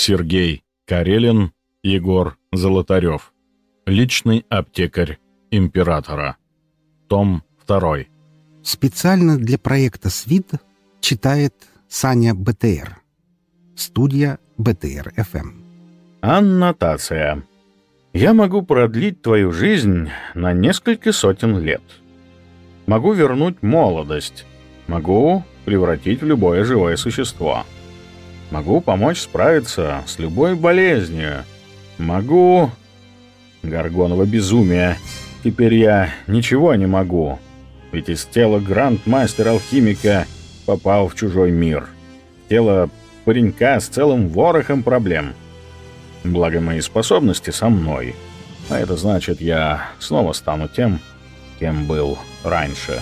Сергей Карелин, Егор Золотарев. Личный аптекарь императора. Том 2. Специально для проекта «Свит» читает Саня БТР. Студия БТР-ФМ. Аннотация. Я могу продлить твою жизнь на несколько сотен лет. Могу вернуть молодость. Могу превратить в любое живое существо. Могу помочь справиться с любой болезнью. Могу... Горгоново безумие. Теперь я ничего не могу. Ведь из тела гранд-мастера-алхимика попал в чужой мир. Тело паренька с целым ворохом проблем. Благо мои способности со мной. А это значит, я снова стану тем, кем был раньше.